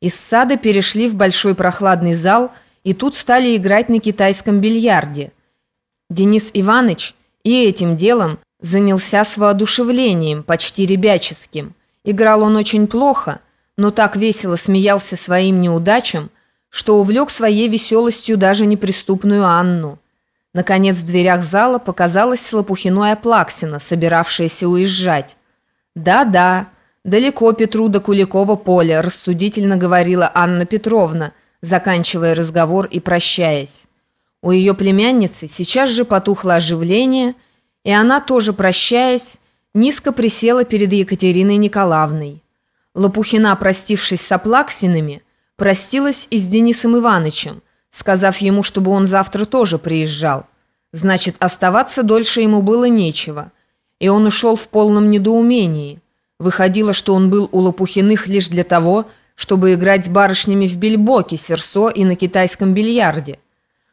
Из сада перешли в большой прохладный зал и тут стали играть на китайском бильярде. Денис Иванович и этим делом занялся с воодушевлением, почти ребяческим. Играл он очень плохо, но так весело смеялся своим неудачам, что увлек своей веселостью даже неприступную Анну. Наконец в дверях зала показалась Слопухиной Плаксина, собиравшаяся уезжать. «Да-да», «Далеко Петру до Куликова поля», – рассудительно говорила Анна Петровна, заканчивая разговор и прощаясь. У ее племянницы сейчас же потухло оживление, и она тоже, прощаясь, низко присела перед Екатериной Николаевной. Лопухина, простившись с Аплаксинами, простилась и с Денисом Ивановичем, сказав ему, чтобы он завтра тоже приезжал. Значит, оставаться дольше ему было нечего, и он ушел в полном недоумении – Выходило, что он был у Лопухиных лишь для того, чтобы играть с барышнями в бельбоке, серсо и на китайском бильярде.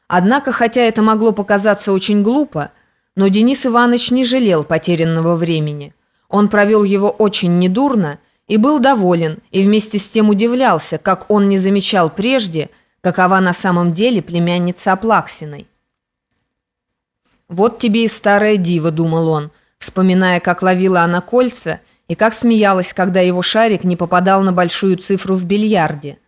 Однако, хотя это могло показаться очень глупо, но Денис Иванович не жалел потерянного времени. Он провел его очень недурно и был доволен, и вместе с тем удивлялся, как он не замечал прежде, какова на самом деле племянница Аплаксиной. «Вот тебе и старая дива», — думал он, вспоминая, как ловила она кольца — и как смеялась, когда его шарик не попадал на большую цифру в бильярде.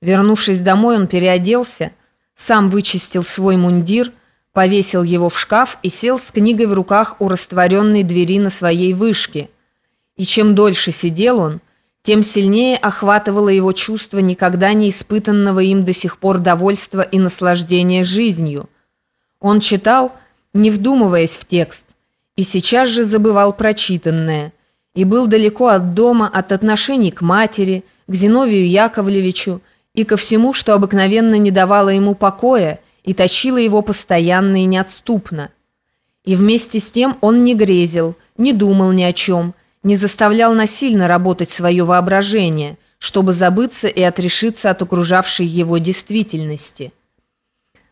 Вернувшись домой, он переоделся, сам вычистил свой мундир, повесил его в шкаф и сел с книгой в руках у растворенной двери на своей вышке. И чем дольше сидел он, тем сильнее охватывало его чувство никогда не испытанного им до сих пор довольства и наслаждения жизнью. Он читал, не вдумываясь в текст, и сейчас же забывал прочитанное – и был далеко от дома, от отношений к матери, к Зиновию Яковлевичу и ко всему, что обыкновенно не давало ему покоя и точило его постоянно и неотступно. И вместе с тем он не грезил, не думал ни о чем, не заставлял насильно работать свое воображение, чтобы забыться и отрешиться от окружавшей его действительности.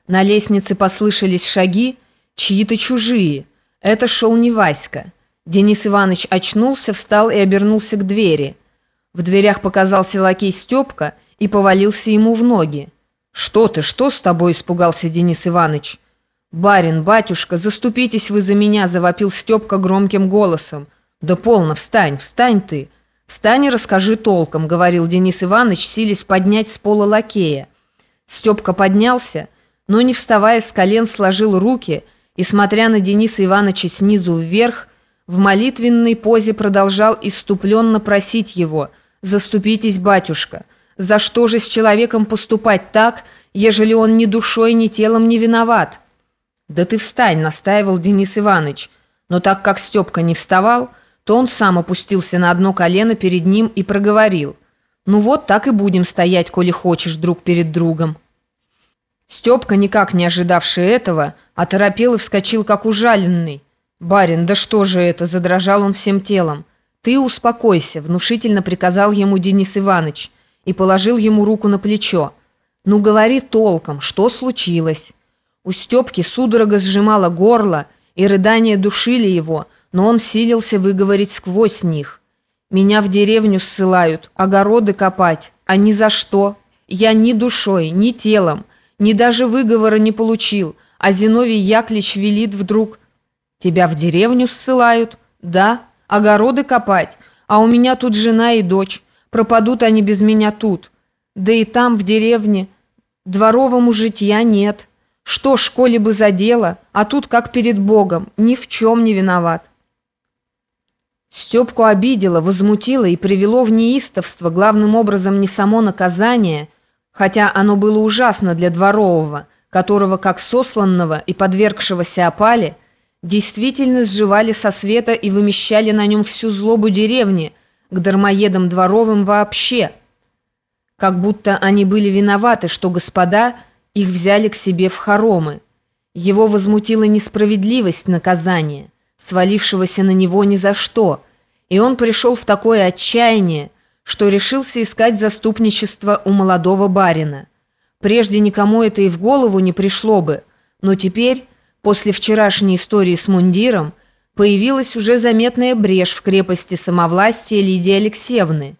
На лестнице послышались шаги, чьи-то чужие. Это шел не Васька. Денис Иванович очнулся, встал и обернулся к двери. В дверях показался лакей Степка и повалился ему в ноги. «Что ты, что с тобой?» – испугался Денис Иванович. «Барин, батюшка, заступитесь вы за меня!» – завопил Степка громким голосом. «Да полно, встань, встань ты!» «Встань и расскажи толком», – говорил Денис Иванович, силясь поднять с пола лакея. Степка поднялся, но, не вставая с колен, сложил руки и, смотря на Дениса Ивановича снизу вверх, в молитвенной позе продолжал иступленно просить его «Заступитесь, батюшка! За что же с человеком поступать так, ежели он ни душой, ни телом не виноват?» «Да ты встань!» — настаивал Денис Иванович. Но так как Степка не вставал, то он сам опустился на одно колено перед ним и проговорил. «Ну вот так и будем стоять, коли хочешь, друг перед другом». Степка, никак не ожидавший этого, оторопел и вскочил, как ужаленный. «Барин, да что же это?» – задрожал он всем телом. «Ты успокойся», – внушительно приказал ему Денис Иванович и положил ему руку на плечо. «Ну говори толком, что случилось?» У Степки судорога сжимала горло, и рыдания душили его, но он силился выговорить сквозь них. «Меня в деревню ссылают, огороды копать, а ни за что. Я ни душой, ни телом, ни даже выговора не получил, а Зиновий Яклич велит вдруг Тебя в деревню ссылают? Да, огороды копать. А у меня тут жена и дочь. Пропадут они без меня тут. Да и там, в деревне, дворовому житья нет. Что школе бы за дело, а тут как перед Богом, ни в чем не виноват. Степку обидело, возмутило и привело в неистовство главным образом не само наказание, хотя оно было ужасно для дворового, которого, как сосланного и подвергшегося опале, действительно сживали со света и вымещали на нем всю злобу деревни, к дармоедам дворовым вообще. Как будто они были виноваты, что господа их взяли к себе в хоромы. Его возмутила несправедливость наказания, свалившегося на него ни за что, и он пришел в такое отчаяние, что решился искать заступничество у молодого барина. Прежде никому это и в голову не пришло бы, но теперь После вчерашней истории с мундиром появилась уже заметная брешь в крепости самовластия Лидии Алексеевны –